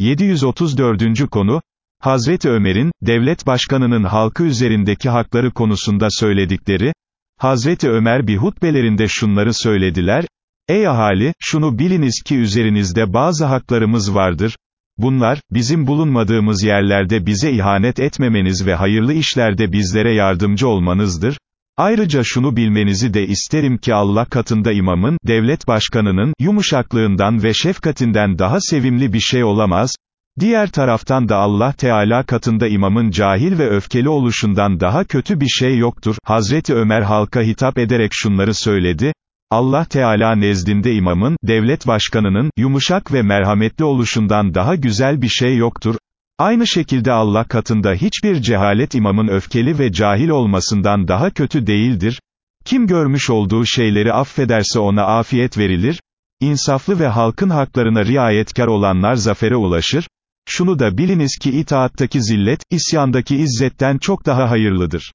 734. konu, Hazreti Ömer'in, devlet başkanının halkı üzerindeki hakları konusunda söyledikleri, Hazreti Ömer bir hutbelerinde şunları söylediler, Ey ahali, şunu biliniz ki üzerinizde bazı haklarımız vardır, bunlar, bizim bulunmadığımız yerlerde bize ihanet etmemeniz ve hayırlı işlerde bizlere yardımcı olmanızdır, Ayrıca şunu bilmenizi de isterim ki Allah katında imamın, devlet başkanının, yumuşaklığından ve şefkatinden daha sevimli bir şey olamaz, Diğer taraftan da Allah Teala katında imamın cahil ve öfkeli oluşundan daha kötü bir şey yoktur. Hazreti Ömer halka hitap ederek şunları söyledi, Allah Teala nezdinde imamın, devlet başkanının, yumuşak ve merhametli oluşundan daha güzel bir şey yoktur. Aynı şekilde Allah katında hiçbir cehalet imamın öfkeli ve cahil olmasından daha kötü değildir. Kim görmüş olduğu şeyleri affederse ona afiyet verilir. İnsaflı ve halkın haklarına riayetkar olanlar zafere ulaşır. Şunu da biliniz ki itaattaki zillet, isyandaki izzetten çok daha hayırlıdır.